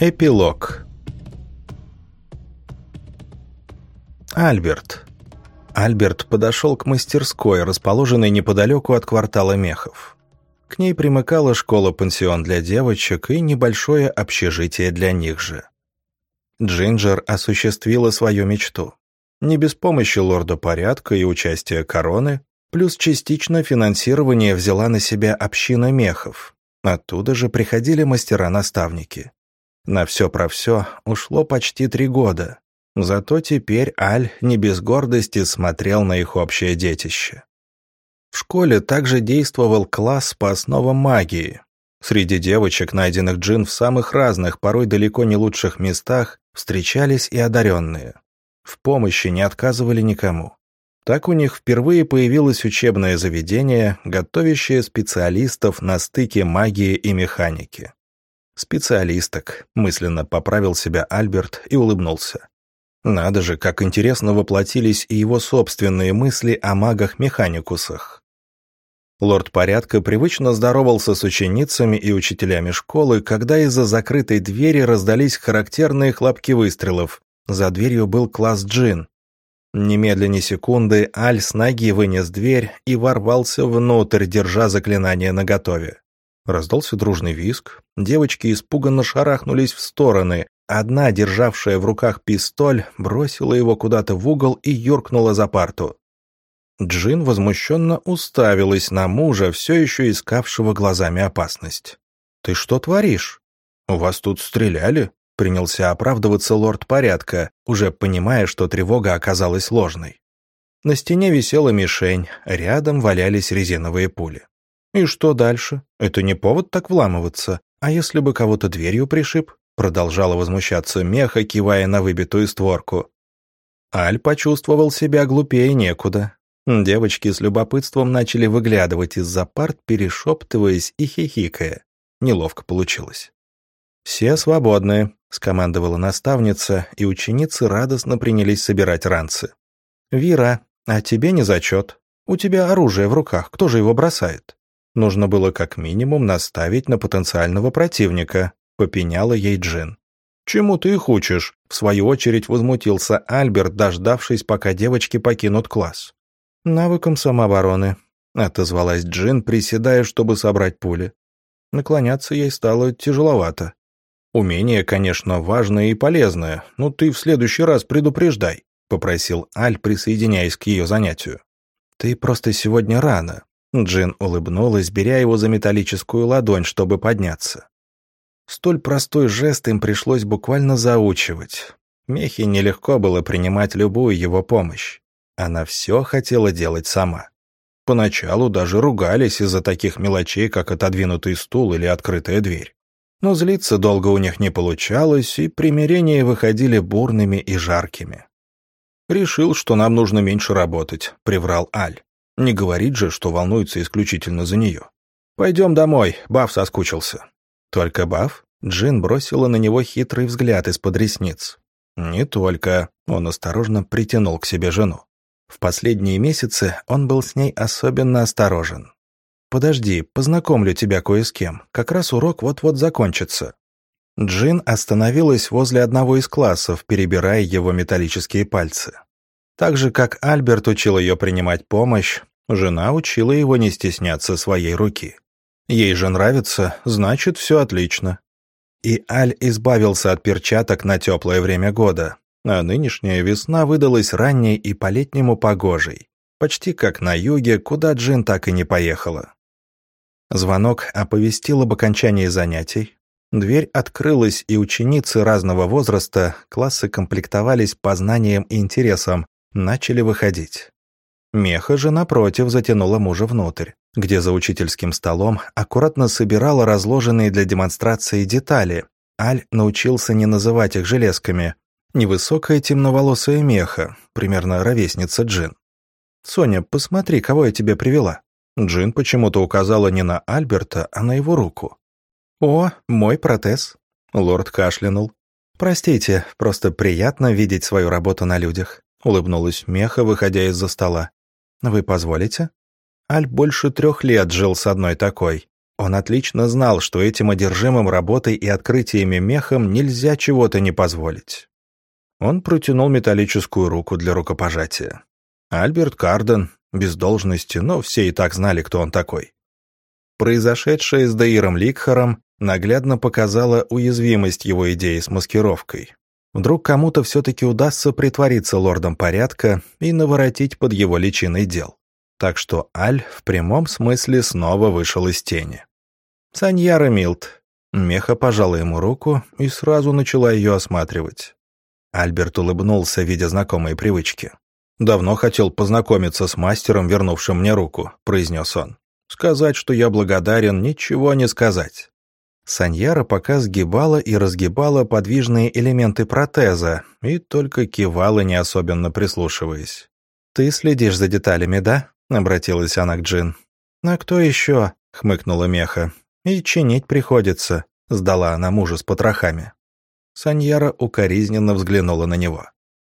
Эпилог Альберт. Альберт подошел к мастерской, расположенной неподалеку от квартала мехов. К ней примыкала школа-пансион для девочек и небольшое общежитие для них же. Джинджер осуществила свою мечту. Не без помощи лорда порядка и участия короны, плюс частично финансирование взяла на себя община мехов. Оттуда же приходили мастера-наставники. На все про все ушло почти три года. Зато теперь Аль не без гордости смотрел на их общее детище. В школе также действовал класс по основам магии. Среди девочек, найденных джин в самых разных, порой далеко не лучших местах, встречались и одаренные. В помощи не отказывали никому. Так у них впервые появилось учебное заведение, готовящее специалистов на стыке магии и механики. «Специалисток», — мысленно поправил себя Альберт и улыбнулся. Надо же, как интересно воплотились и его собственные мысли о магах-механикусах. Лорд порядка привычно здоровался с ученицами и учителями школы, когда из-за закрытой двери раздались характерные хлопки выстрелов. За дверью был класс джин. Немедленно секунды Аль с ноги вынес дверь и ворвался внутрь, держа заклинание наготове. Раздался дружный визг. Девочки испуганно шарахнулись в стороны. Одна, державшая в руках пистоль, бросила его куда-то в угол и юркнула за парту. Джин возмущенно уставилась на мужа, все еще искавшего глазами опасность. «Ты что творишь? У вас тут стреляли?» Принялся оправдываться лорд порядка, уже понимая, что тревога оказалась ложной. На стене висела мишень, рядом валялись резиновые пули. «И что дальше? Это не повод так вламываться. А если бы кого-то дверью пришиб?» Продолжала возмущаться Меха, кивая на выбитую створку. Аль почувствовал себя глупее некуда. Девочки с любопытством начали выглядывать из-за парт, перешептываясь и хихикая. Неловко получилось. «Все свободны», — скомандовала наставница, и ученицы радостно принялись собирать ранцы. «Вира, а тебе не зачет. У тебя оружие в руках, кто же его бросает?» Нужно было как минимум наставить на потенциального противника, попеняла ей Джин. «Чему ты их учишь?» В свою очередь возмутился Альберт, дождавшись, пока девочки покинут класс. «Навыкам самообороны», — отозвалась Джин, приседая, чтобы собрать пули. Наклоняться ей стало тяжеловато. «Умение, конечно, важное и полезное, но ты в следующий раз предупреждай», — попросил Аль, присоединяясь к ее занятию. «Ты просто сегодня рано. Джин улыбнулась, беря его за металлическую ладонь, чтобы подняться. Столь простой жест им пришлось буквально заучивать. Мехи нелегко было принимать любую его помощь. Она все хотела делать сама. Поначалу даже ругались из-за таких мелочей, как отодвинутый стул или открытая дверь. Но злиться долго у них не получалось, и примирения выходили бурными и жаркими. «Решил, что нам нужно меньше работать», — приврал Аль. Не говорит же, что волнуется исключительно за нее. «Пойдем домой, Баф соскучился». «Только Баф?» Джин бросила на него хитрый взгляд из-под ресниц. «Не только». Он осторожно притянул к себе жену. В последние месяцы он был с ней особенно осторожен. «Подожди, познакомлю тебя кое с кем. Как раз урок вот-вот закончится». Джин остановилась возле одного из классов, перебирая его металлические пальцы. Так же, как Альберт учил ее принимать помощь, жена учила его не стесняться своей руки. Ей же нравится, значит, все отлично. И Аль избавился от перчаток на теплое время года, а нынешняя весна выдалась ранней и по-летнему погожей, почти как на юге, куда Джин так и не поехала. Звонок оповестил об окончании занятий. Дверь открылась, и ученицы разного возраста, классы комплектовались по знаниям и интересам, начали выходить. Меха же, напротив, затянула мужа внутрь, где за учительским столом аккуратно собирала разложенные для демонстрации детали. Аль научился не называть их железками. Невысокая темноволосая меха, примерно ровесница Джин. «Соня, посмотри, кого я тебе привела». Джин почему-то указала не на Альберта, а на его руку. «О, мой протез». Лорд кашлянул. «Простите, просто приятно видеть свою работу на людях. — улыбнулась Меха, выходя из-за стола. «Вы позволите?» Аль больше трех лет жил с одной такой. Он отлично знал, что этим одержимым работой и открытиями мехом нельзя чего-то не позволить. Он протянул металлическую руку для рукопожатия. Альберт Карден, без должности, но все и так знали, кто он такой. Произошедшее с Даиром Ликхаром наглядно показало уязвимость его идеи с маскировкой. Вдруг кому-то все-таки удастся притвориться лордом порядка и наворотить под его личиной дел. Так что Аль в прямом смысле снова вышел из тени. Саньяра Милт. Меха пожала ему руку и сразу начала ее осматривать. Альберт улыбнулся, видя знакомые привычки. «Давно хотел познакомиться с мастером, вернувшим мне руку», — произнес он. «Сказать, что я благодарен, ничего не сказать». Саньяра пока сгибала и разгибала подвижные элементы протеза и только кивала, не особенно прислушиваясь. «Ты следишь за деталями, да?» — обратилась она к Джин. «А кто еще?» — хмыкнула Меха. «И чинить приходится», — сдала она мужа с потрохами. Саньяра укоризненно взглянула на него.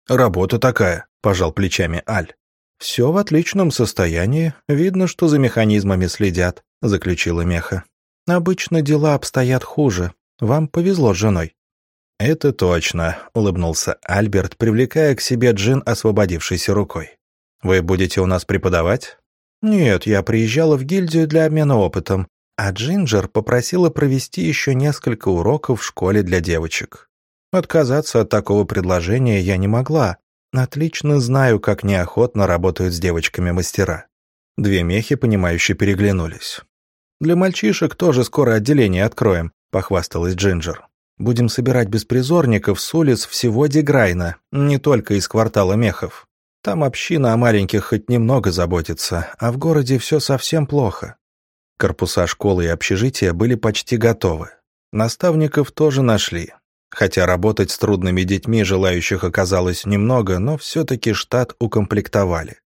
«Работа такая», — пожал плечами Аль. «Все в отличном состоянии. Видно, что за механизмами следят», — заключила Меха. «Обычно дела обстоят хуже. Вам повезло с женой». «Это точно», — улыбнулся Альберт, привлекая к себе Джин, освободившейся рукой. «Вы будете у нас преподавать?» «Нет, я приезжала в гильдию для обмена опытом, а Джинджер попросила провести еще несколько уроков в школе для девочек. Отказаться от такого предложения я не могла. Отлично знаю, как неохотно работают с девочками мастера. Две мехи, понимающе переглянулись. «Для мальчишек тоже скоро отделение откроем», — похвасталась Джинджер. «Будем собирать беспризорников с улиц всего Деграйна, не только из квартала мехов. Там община о маленьких хоть немного заботится, а в городе все совсем плохо». Корпуса школы и общежития были почти готовы. Наставников тоже нашли, Хотя работать с трудными детьми желающих оказалось немного, но все-таки штат укомплектовали.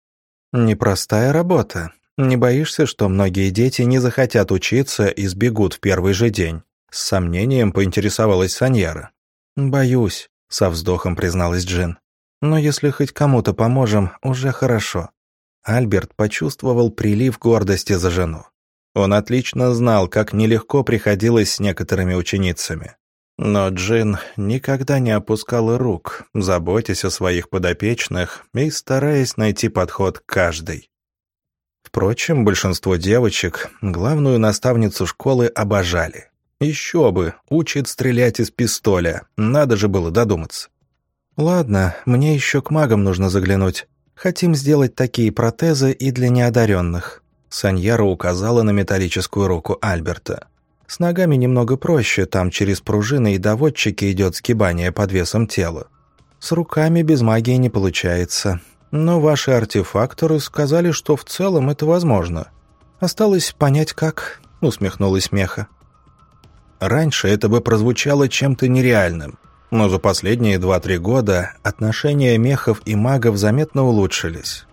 Непростая работа. Не боишься, что многие дети не захотят учиться и сбегут в первый же день? С сомнением поинтересовалась Саньяра. «Боюсь», — со вздохом призналась Джин. «Но если хоть кому-то поможем, уже хорошо». Альберт почувствовал прилив гордости за жену. Он отлично знал, как нелегко приходилось с некоторыми ученицами. Но Джин никогда не опускала рук, заботясь о своих подопечных и стараясь найти подход к каждой. Впрочем, большинство девочек главную наставницу школы обожали. Еще бы, учит стрелять из пистоля, надо же было додуматься. «Ладно, мне еще к магам нужно заглянуть. Хотим сделать такие протезы и для неодаренных». Саньяра указала на металлическую руку Альберта. С ногами немного проще, там через пружины и доводчики идет сгибание под весом тела. С руками без магии не получается. Но ваши артефакторы сказали, что в целом это возможно. Осталось понять как, усмехнулась Меха. Раньше это бы прозвучало чем-то нереальным, но за последние 2-3 года отношения мехов и магов заметно улучшились.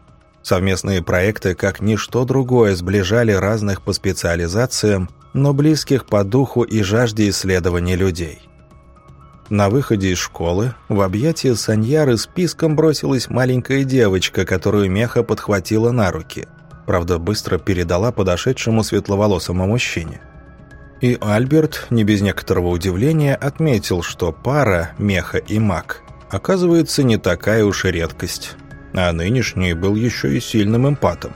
Совместные проекты, как ничто другое, сближали разных по специализациям но близких по духу и жажде исследования людей. На выходе из школы в объятия Саньяры списком бросилась маленькая девочка, которую Меха подхватила на руки. Правда, быстро передала подошедшему светловолосому мужчине. И Альберт, не без некоторого удивления, отметил, что пара Меха и Мак оказывается не такая уж и редкость. А нынешний был еще и сильным эмпатом.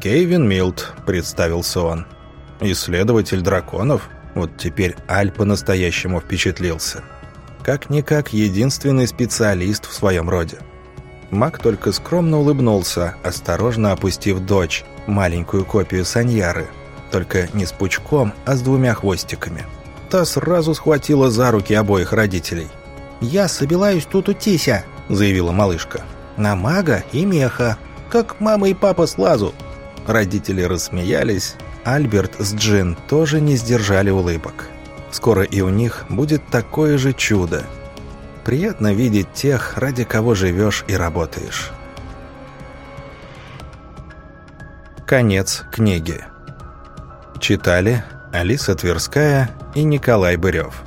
«Кейвин Милт», — представился он. Исследователь драконов? Вот теперь Аль по-настоящему впечатлился. Как-никак единственный специалист в своем роде. Маг только скромно улыбнулся, осторожно опустив дочь, маленькую копию Саньяры. Только не с пучком, а с двумя хвостиками. Та сразу схватила за руки обоих родителей. «Я собираюсь тут утися», — заявила малышка. «На мага и меха, как мама и папа с лазу». Родители рассмеялись, Альберт с Джин тоже не сдержали улыбок. Скоро и у них будет такое же чудо. Приятно видеть тех, ради кого живешь и работаешь. Конец книги. Читали Алиса Тверская и Николай Бырев.